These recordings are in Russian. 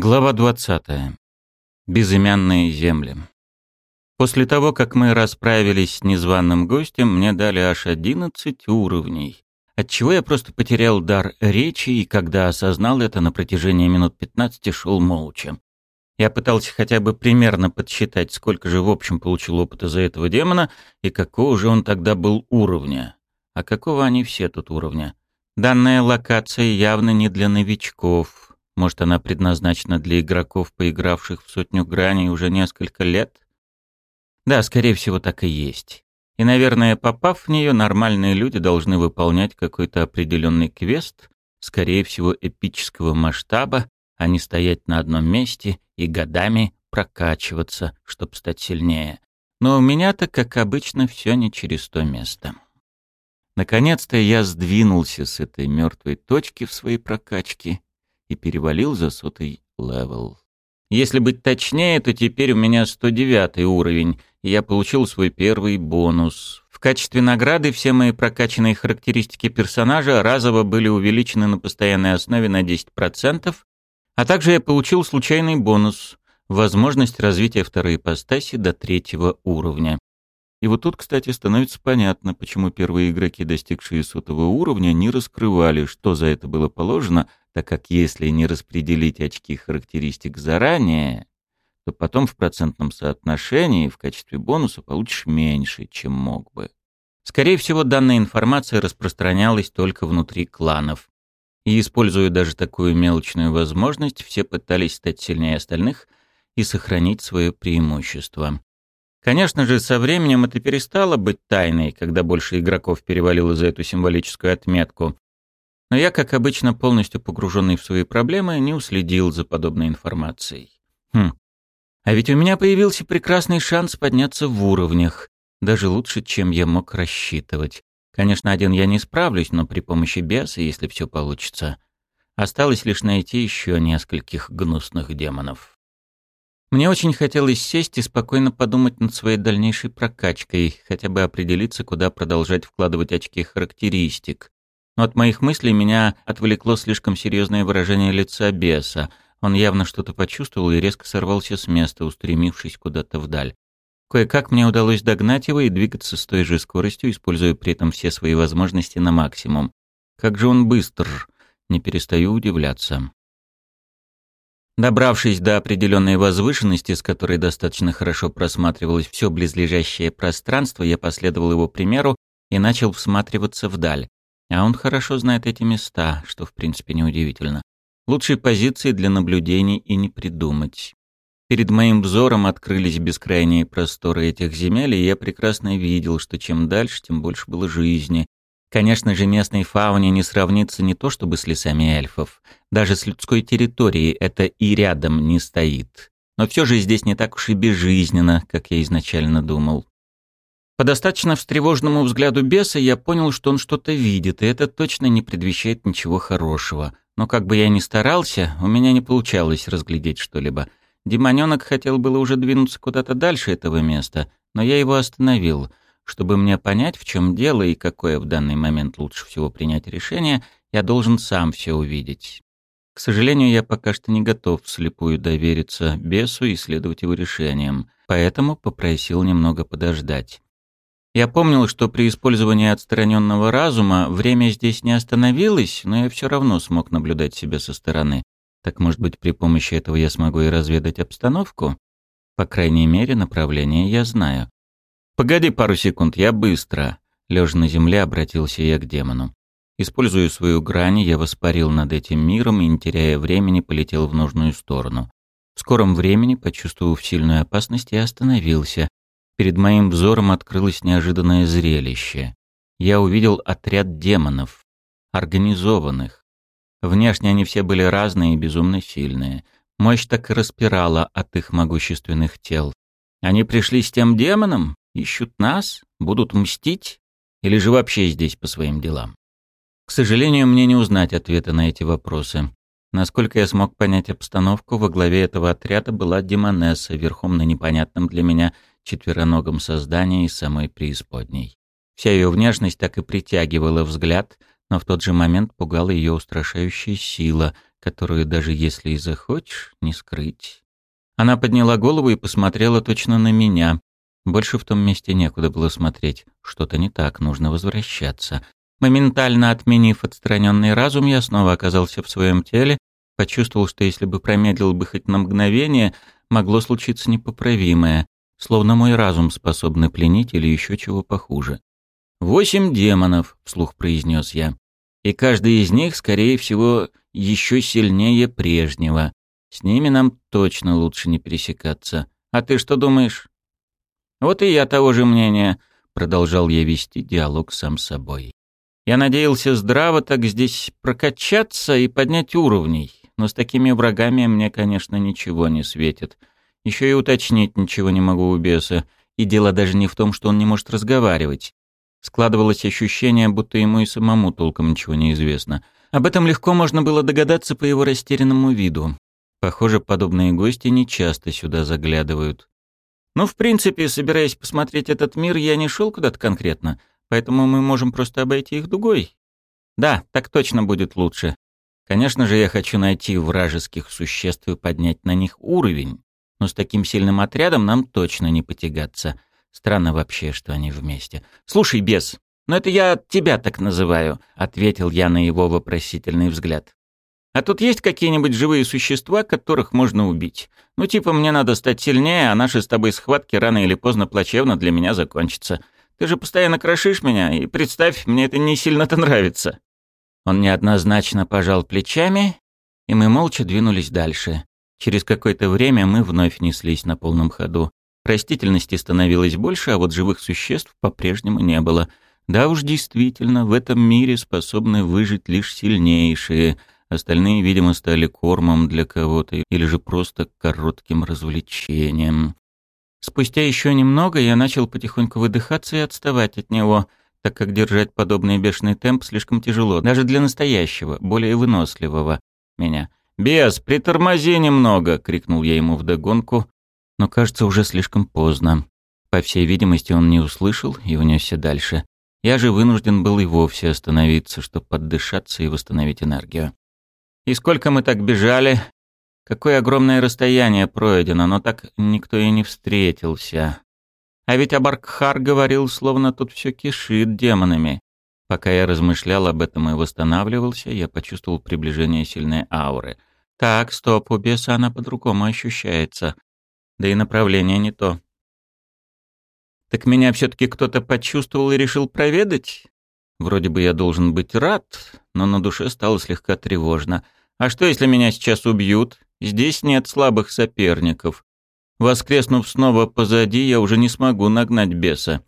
Глава 20. Безымянные земли. После того, как мы расправились с незваным гостем, мне дали аж 11 уровней, отчего я просто потерял дар речи и, когда осознал это, на протяжении минут 15 шел молча. Я пытался хотя бы примерно подсчитать, сколько же в общем получил опыта за этого демона и какого же он тогда был уровня. А какого они все тут уровня? Данная локация явно не для новичков — может, она предназначена для игроков, поигравших в сотню граней уже несколько лет? Да, скорее всего, так и есть. И, наверное, попав в нее, нормальные люди должны выполнять какой-то определенный квест, скорее всего, эпического масштаба, а не стоять на одном месте и годами прокачиваться, чтобы стать сильнее. Но у меня-то, как обычно, все не через то место. Наконец-то я сдвинулся с этой мертвой точки в своей прокачке и перевалил за сотый level. Если быть точнее, то теперь у меня 109 уровень, и я получил свой первый бонус. В качестве награды все мои прокачанные характеристики персонажа разово были увеличены на постоянной основе на 10%, а также я получил случайный бонус — возможность развития второй ипостаси до третьего уровня. И вот тут, кстати, становится понятно, почему первые игроки, достигшие сотого уровня, не раскрывали, что за это было положено, так как если не распределить очки характеристик заранее, то потом в процентном соотношении в качестве бонуса получишь меньше, чем мог бы. Скорее всего, данная информация распространялась только внутри кланов. И используя даже такую мелочную возможность, все пытались стать сильнее остальных и сохранить свое преимущество. Конечно же, со временем это перестало быть тайной, когда больше игроков перевалило за эту символическую отметку. Но я, как обычно, полностью погруженный в свои проблемы, не уследил за подобной информацией. Хм. А ведь у меня появился прекрасный шанс подняться в уровнях, даже лучше, чем я мог рассчитывать. Конечно, один я не справлюсь, но при помощи беса, если все получится. Осталось лишь найти еще нескольких гнусных демонов. Мне очень хотелось сесть и спокойно подумать над своей дальнейшей прокачкой, хотя бы определиться, куда продолжать вкладывать очки характеристик. Но от моих мыслей меня отвлекло слишком серьезное выражение лица беса. Он явно что-то почувствовал и резко сорвался с места, устремившись куда-то вдаль. Кое-как мне удалось догнать его и двигаться с той же скоростью, используя при этом все свои возможности на максимум. Как же он быстр, не перестаю удивляться. Добравшись до определенной возвышенности, с которой достаточно хорошо просматривалось все близлежащее пространство, я последовал его примеру и начал всматриваться вдаль. А он хорошо знает эти места, что в принципе неудивительно. Лучшей позиции для наблюдений и не придумать. Перед моим взором открылись бескрайние просторы этих земель, и я прекрасно видел, что чем дальше, тем больше было жизни, Конечно же, местной фауне не сравнится не то чтобы с лесами эльфов. Даже с людской территорией это и рядом не стоит. Но все же здесь не так уж и безжизненно, как я изначально думал. По достаточно встревоженному взгляду беса я понял, что он что-то видит, и это точно не предвещает ничего хорошего. Но как бы я ни старался, у меня не получалось разглядеть что-либо. Демоненок хотел было уже двинуться куда-то дальше этого места, но я его остановил — чтобы мне понять, в чем дело и какое в данный момент лучше всего принять решение, я должен сам все увидеть. К сожалению, я пока что не готов вслепую довериться бесу и следовать его решениям, поэтому попросил немного подождать. Я помнил, что при использовании отстраненного разума время здесь не остановилось, но я все равно смог наблюдать себя со стороны. Так, может быть, при помощи этого я смогу и разведать обстановку? По крайней мере, направление я знаю. «Погоди пару секунд, я быстро!» Лежа на земле, обратился я к демону. Используя свою грань, я воспарил над этим миром и, не теряя времени, полетел в нужную сторону. В скором времени, почувствовав сильную опасность, я остановился. Перед моим взором открылось неожиданное зрелище. Я увидел отряд демонов, организованных. Внешне они все были разные и безумно сильные. Мощь так и распирала от их могущественных тел. Они пришли с тем демоном? Ищут нас? Будут мстить? Или же вообще здесь по своим делам? К сожалению, мне не узнать ответа на эти вопросы. Насколько я смог понять обстановку, во главе этого отряда была Демонесса, верхом на непонятном для меня четвероногом создании из самой преисподней. Вся ее внешность так и притягивала взгляд, но в тот же момент пугала ее устрашающая сила, которую даже если и захочешь, не скрыть. Она подняла голову и посмотрела точно на меня. Больше в том месте некуда было смотреть. Что-то не так, нужно возвращаться. Моментально отменив отстраненный разум, я снова оказался в своем теле, почувствовал, что если бы промедлил бы хоть на мгновение, могло случиться непоправимое, словно мой разум способный пленить или еще чего похуже. «Восемь демонов», — вслух произнес я, — «и каждый из них, скорее всего, еще сильнее прежнего. С ними нам точно лучше не пересекаться. А ты что думаешь?» «Вот и я того же мнения», — продолжал я вести диалог сам с собой. «Я надеялся здраво так здесь прокачаться и поднять уровней, но с такими врагами мне, конечно, ничего не светит. Еще и уточнить ничего не могу у беса. И дело даже не в том, что он не может разговаривать. Складывалось ощущение, будто ему и самому толком ничего не известно. Об этом легко можно было догадаться по его растерянному виду. Похоже, подобные гости не часто сюда заглядывают. Ну, в принципе, собираясь посмотреть этот мир, я не шел куда-то конкретно, поэтому мы можем просто обойти их дугой. Да, так точно будет лучше. Конечно же, я хочу найти вражеских существ и поднять на них уровень, но с таким сильным отрядом нам точно не потягаться. Странно вообще, что они вместе. «Слушай, бес, но это я тебя так называю», — ответил я на его вопросительный взгляд. «А тут есть какие-нибудь живые существа, которых можно убить? Ну, типа, мне надо стать сильнее, а наши с тобой схватки рано или поздно плачевно для меня закончатся. Ты же постоянно крошишь меня, и представь, мне это не сильно-то нравится». Он неоднозначно пожал плечами, и мы молча двинулись дальше. Через какое-то время мы вновь неслись на полном ходу. Растительности становилось больше, а вот живых существ по-прежнему не было. Да уж действительно, в этом мире способны выжить лишь сильнейшие. Остальные, видимо, стали кормом для кого-то или же просто коротким развлечением. Спустя еще немного я начал потихоньку выдыхаться и отставать от него, так как держать подобный бешеный темп слишком тяжело, даже для настоящего, более выносливого меня. «Бес, притормози немного!» — крикнул я ему вдогонку, но, кажется, уже слишком поздно. По всей видимости, он не услышал и унесся дальше. Я же вынужден был и вовсе остановиться, чтобы поддышаться и восстановить энергию. И сколько мы так бежали? Какое огромное расстояние пройдено, но так никто и не встретился. А ведь Абаркхар говорил, словно тут все кишит демонами. Пока я размышлял об этом и восстанавливался, я почувствовал приближение сильной ауры. Так, стоп, у беса она по-другому ощущается да и направление не то. Так меня все-таки кто-то почувствовал и решил проведать? Вроде бы я должен быть рад, но на душе стало слегка тревожно. А что, если меня сейчас убьют? Здесь нет слабых соперников. Воскреснув снова позади, я уже не смогу нагнать беса.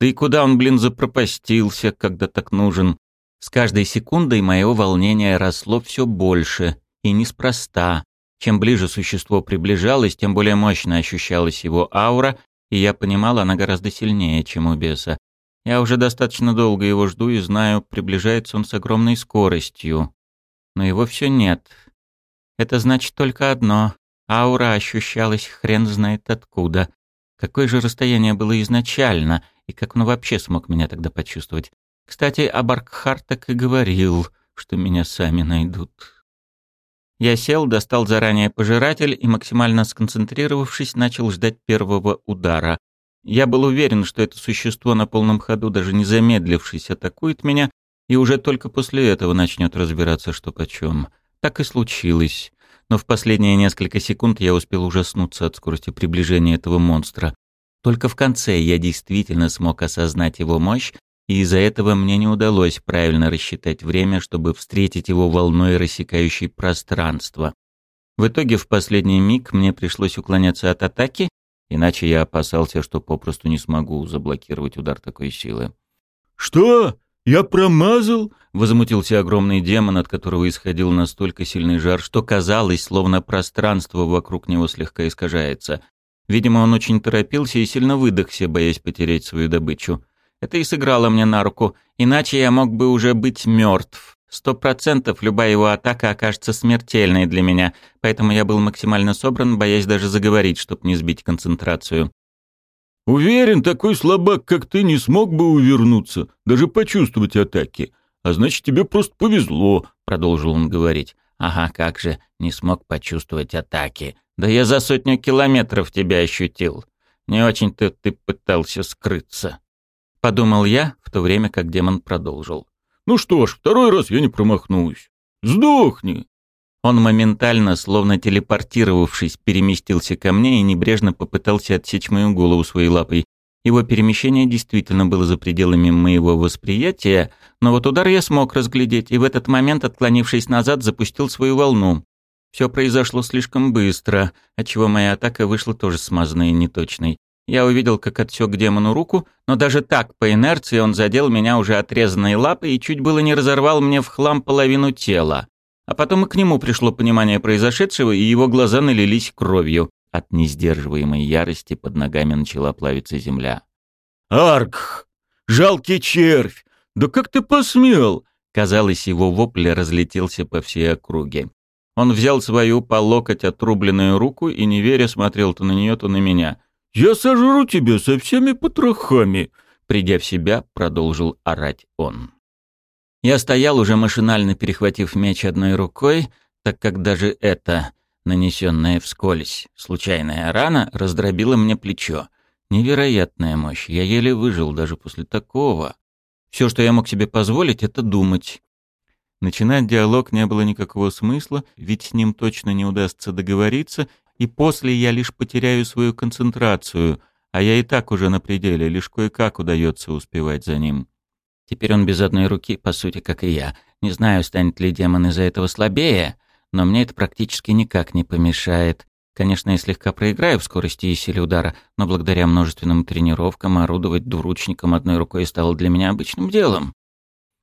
Да и куда он, блин, запропастился, когда так нужен? С каждой секундой мое волнение росло все больше, и неспроста. Чем ближе существо приближалось, тем более мощно ощущалась его аура, и я понимал, она гораздо сильнее, чем у беса. Я уже достаточно долго его жду и знаю, приближается он с огромной скоростью. Но его все нет. Это значит только одно. Аура ощущалась хрен знает откуда. Какое же расстояние было изначально, и как он вообще смог меня тогда почувствовать? Кстати, Абаркхар так и говорил, что меня сами найдут. Я сел, достал заранее пожиратель и, максимально сконцентрировавшись, начал ждать первого удара. Я был уверен, что это существо на полном ходу, даже не замедлившись, атакует меня, и уже только после этого начнет разбираться, что почем. Так и случилось. Но в последние несколько секунд я успел ужаснуться от скорости приближения этого монстра. Только в конце я действительно смог осознать его мощь и из-за этого мне не удалось правильно рассчитать время, чтобы встретить его волной, рассекающей пространство. В итоге в последний миг мне пришлось уклоняться от атаки, иначе я опасался, что попросту не смогу заблокировать удар такой силы. «Что? Я промазал?» — возмутился огромный демон, от которого исходил настолько сильный жар, что казалось, словно пространство вокруг него слегка искажается. Видимо, он очень торопился и сильно выдохся, боясь потерять свою добычу. Это и сыграло мне на руку, иначе я мог бы уже быть мертв. Сто процентов любая его атака окажется смертельной для меня, поэтому я был максимально собран, боясь даже заговорить, чтобы не сбить концентрацию. «Уверен, такой слабак, как ты, не смог бы увернуться, даже почувствовать атаки. А значит, тебе просто повезло», — продолжил он говорить. Ага, как же, не смог почувствовать атаки. Да я за сотню километров тебя ощутил. Не очень-то ты пытался скрыться. Подумал я, в то время как демон продолжил. Ну что ж, второй раз я не промахнусь. Сдохни. Он моментально, словно телепортировавшись, переместился ко мне и небрежно попытался отсечь мою голову своей лапой. Его перемещение действительно было за пределами моего восприятия, но вот удар я смог разглядеть, и в этот момент, отклонившись назад, запустил свою волну. Все произошло слишком быстро, отчего моя атака вышла тоже смазанной и неточной. Я увидел, как отсек демону руку, но даже так, по инерции, он задел меня уже отрезанной лапой и чуть было не разорвал мне в хлам половину тела. А потом и к нему пришло понимание произошедшего, и его глаза налились кровью. От несдерживаемой ярости под ногами начала плавиться земля. «Арк! Жалкий червь! Да как ты посмел?» Казалось, его вопль разлетелся по всей округе. Он взял свою по локоть отрубленную руку и, не веря, смотрел то на нее, то на меня. «Я сожру тебя со всеми потрохами!» Придя в себя, продолжил орать он. Я стоял, уже машинально перехватив меч одной рукой, так как даже это нанесенная вскользь случайная рана раздробила мне плечо. Невероятная мощь. Я еле выжил даже после такого. Все, что я мог себе позволить, это думать. Начинать диалог не было никакого смысла, ведь с ним точно не удастся договориться, и после я лишь потеряю свою концентрацию, а я и так уже на пределе, лишь кое-как удается успевать за ним. Теперь он без одной руки, по сути, как и я. Не знаю, станет ли демон из-за этого слабее, но мне это практически никак не помешает. Конечно, я слегка проиграю в скорости и силе удара, но благодаря множественным тренировкам орудовать двуручником одной рукой стало для меня обычным делом.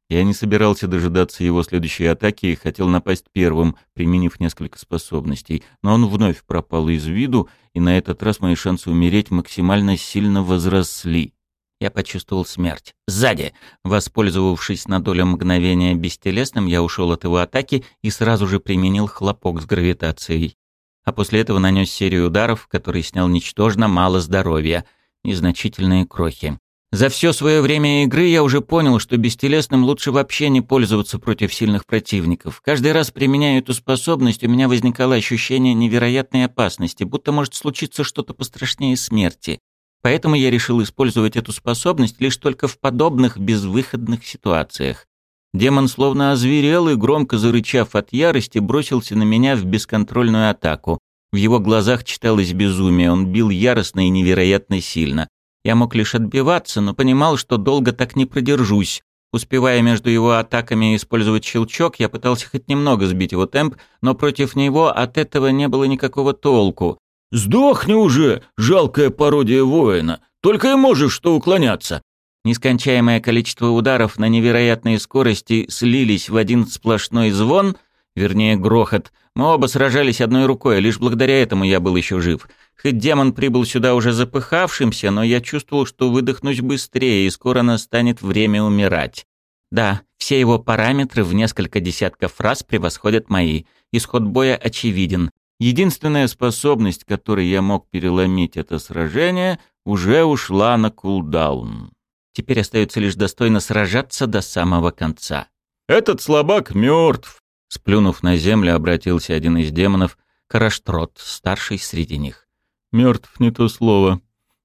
Я не собирался дожидаться его следующей атаки и хотел напасть первым, применив несколько способностей, но он вновь пропал из виду, и на этот раз мои шансы умереть максимально сильно возросли. Я почувствовал смерть. Сзади. Воспользовавшись на долю мгновения бестелесным, я ушел от его атаки и сразу же применил хлопок с гравитацией. А после этого нанес серию ударов, который снял ничтожно мало здоровья, незначительные крохи. За все свое время игры я уже понял, что бестелесным лучше вообще не пользоваться против сильных противников. Каждый раз, применяя эту способность, у меня возникало ощущение невероятной опасности, будто может случиться что-то пострашнее смерти. Поэтому я решил использовать эту способность лишь только в подобных безвыходных ситуациях. Демон словно озверел и, громко зарычав от ярости, бросился на меня в бесконтрольную атаку. В его глазах читалось безумие, он бил яростно и невероятно сильно. Я мог лишь отбиваться, но понимал, что долго так не продержусь. Успевая между его атаками использовать щелчок, я пытался хоть немного сбить его темп, но против него от этого не было никакого толку. «Сдохни уже, жалкая пародия воина! Только и можешь что уклоняться!» Нескончаемое количество ударов на невероятной скорости слились в один сплошной звон, вернее грохот. Мы оба сражались одной рукой, лишь благодаря этому я был еще жив. Хоть демон прибыл сюда уже запыхавшимся, но я чувствовал, что выдохнусь быстрее, и скоро настанет время умирать. Да, все его параметры в несколько десятков раз превосходят мои. Исход боя очевиден. Единственная способность, которой я мог переломить это сражение, уже ушла на кулдаун. Теперь остается лишь достойно сражаться до самого конца. «Этот слабак мертв!» Сплюнув на землю, обратился один из демонов, Караштрот, старший среди них. «Мертв не то слово.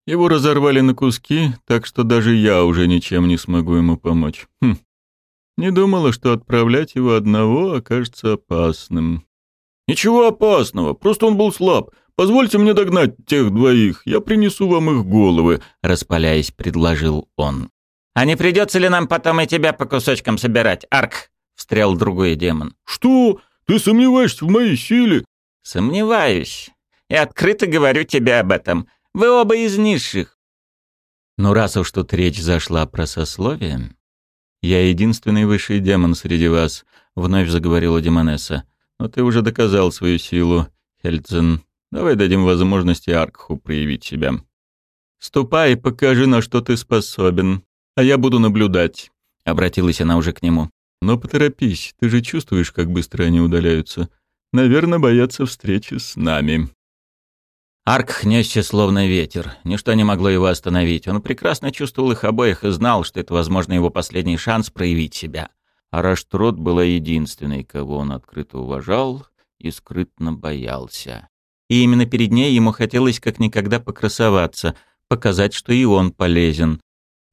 Его разорвали на куски, так что даже я уже ничем не смогу ему помочь. Хм. Не думала, что отправлять его одного окажется опасным». «Ничего опасного, просто он был слаб. Позвольте мне догнать тех двоих, я принесу вам их головы», — распаляясь, предложил он. «А не придется ли нам потом и тебя по кусочкам собирать, Арк?» — встрял другой демон. «Что? Ты сомневаешься в моей силе?» «Сомневаюсь. И открыто говорю тебе об этом. Вы оба из низших». «Ну, раз уж тут речь зашла про сословие...» «Я единственный высший демон среди вас», — вновь заговорила Демонесса. Но ты уже доказал свою силу, Хельцен. Давай дадим возможности Аркху проявить себя. Ступай и покажи, на что ты способен, а я буду наблюдать. Обратилась она уже к нему. Но поторопись, ты же чувствуешь, как быстро они удаляются. Наверное, боятся встречи с нами. Арк несся словно ветер. Ничто не могло его остановить. Он прекрасно чувствовал их обоих и знал, что это, возможно, его последний шанс проявить себя. Араштрот была единственной, кого он открыто уважал и скрытно боялся. И именно перед ней ему хотелось как никогда покрасоваться, показать, что и он полезен.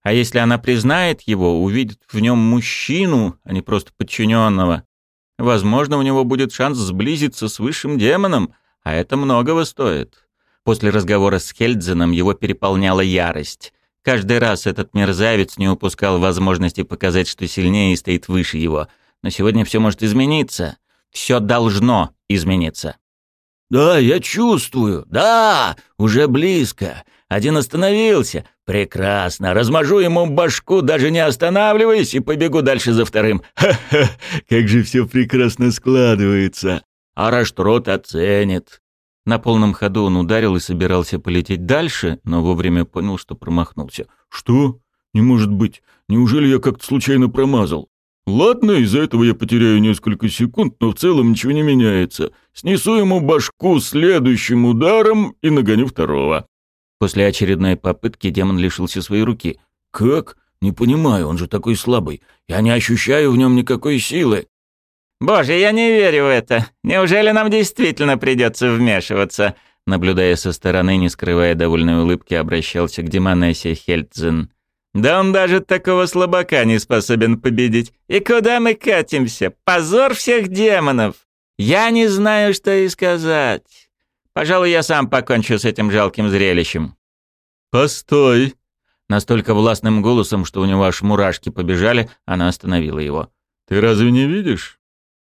А если она признает его, увидит в нем мужчину, а не просто подчиненного, возможно, у него будет шанс сблизиться с высшим демоном, а это многого стоит. После разговора с Хельдзеном его переполняла ярость. Каждый раз этот мерзавец не упускал возможности показать, что сильнее и стоит выше его. Но сегодня все может измениться. Все должно измениться. «Да, я чувствую. Да, уже близко. Один остановился. Прекрасно. Размажу ему башку, даже не останавливаясь, и побегу дальше за вторым. Ха-ха, как же все прекрасно складывается. А Раштрот оценит. На полном ходу он ударил и собирался полететь дальше, но вовремя понял, что промахнулся. «Что? Не может быть. Неужели я как-то случайно промазал? Ладно, из-за этого я потеряю несколько секунд, но в целом ничего не меняется. Снесу ему башку следующим ударом и нагоню второго». После очередной попытки демон лишился своей руки. «Как? Не понимаю, он же такой слабый. Я не ощущаю в нем никакой силы». «Боже, я не верю в это. Неужели нам действительно придется вмешиваться?» Наблюдая со стороны, не скрывая довольной улыбки, обращался к Демонессе Хельдзен. «Да он даже такого слабака не способен победить. И куда мы катимся? Позор всех демонов! Я не знаю, что и сказать. Пожалуй, я сам покончу с этим жалким зрелищем». «Постой!» Настолько властным голосом, что у него аж мурашки побежали, она остановила его. «Ты разве не видишь?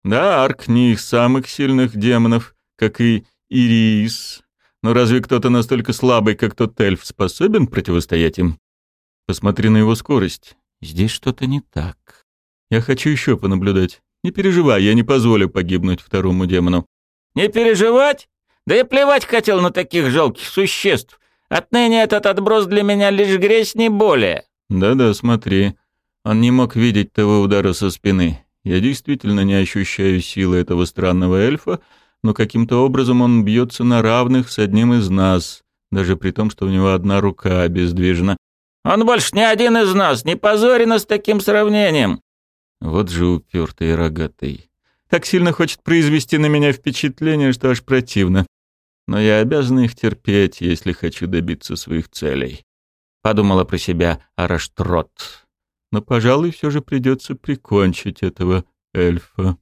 Да, Арк не из самых сильных демонов, как и Ирис. Но разве кто-то настолько слабый, как тот эльф, способен противостоять им? Посмотри на его скорость. Здесь что-то не так. Я хочу еще понаблюдать. Не переживай, я не позволю погибнуть второму демону. Не переживать? Да я плевать хотел на таких жалких существ. Отныне этот отброс для меня лишь грязь, не более. Да-да, смотри. Он не мог видеть того удара со спины. Я действительно не ощущаю силы этого странного эльфа, но каким-то образом он бьется на равных с одним из нас, даже при том, что у него одна рука обездвижена. «Он больше не один из нас, не позори нас таким сравнением!» Вот же упертый и рогатый. Так сильно хочет произвести на меня впечатление, что аж противно. Но я обязан их терпеть, если хочу добиться своих целей. Подумала про себя Араштрот но, пожалуй, все же придется прикончить этого эльфа.